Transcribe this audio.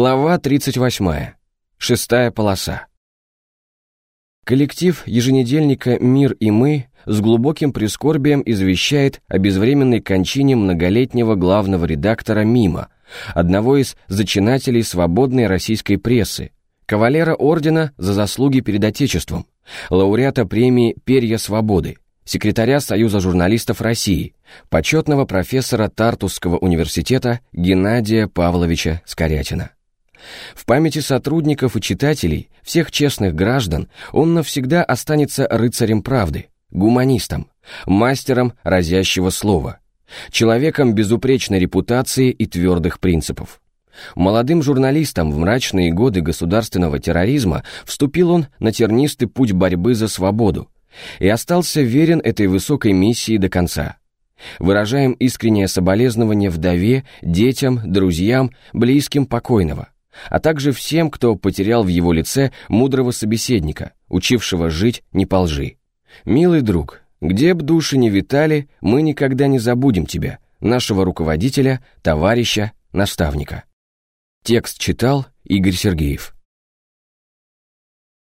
Глава 38. Шестая полоса. Коллектив еженедельника «Мир и мы» с глубоким прискорбием извещает о безвременной кончине многолетнего главного редактора «Мима», одного из зачинателей свободной российской прессы, кавалера ордена за заслуги перед Отечеством, лауреата премии «Перья свободы», секретаря Союза журналистов России, почетного профессора Тартусского университета Геннадия Павловича Скорятина. В памяти сотрудников и читателей, всех честных граждан, он навсегда останется рыцарем правды, гуманистом, мастером разящего слова, человеком безупречной репутации и твердых принципов. Молодым журналистом в мрачные годы государственного терроризма вступил он на тернистый путь борьбы за свободу и остался верен этой высокой миссии до конца. Выражаем искреннее соболезнование вдове, детям, друзьям, близким покойного – а также всем, кто потерял в его лице мудрого собеседника, учившего жить не по лжи. «Милый друг, где б души не витали, мы никогда не забудем тебя, нашего руководителя, товарища, наставника». Текст читал Игорь Сергеев.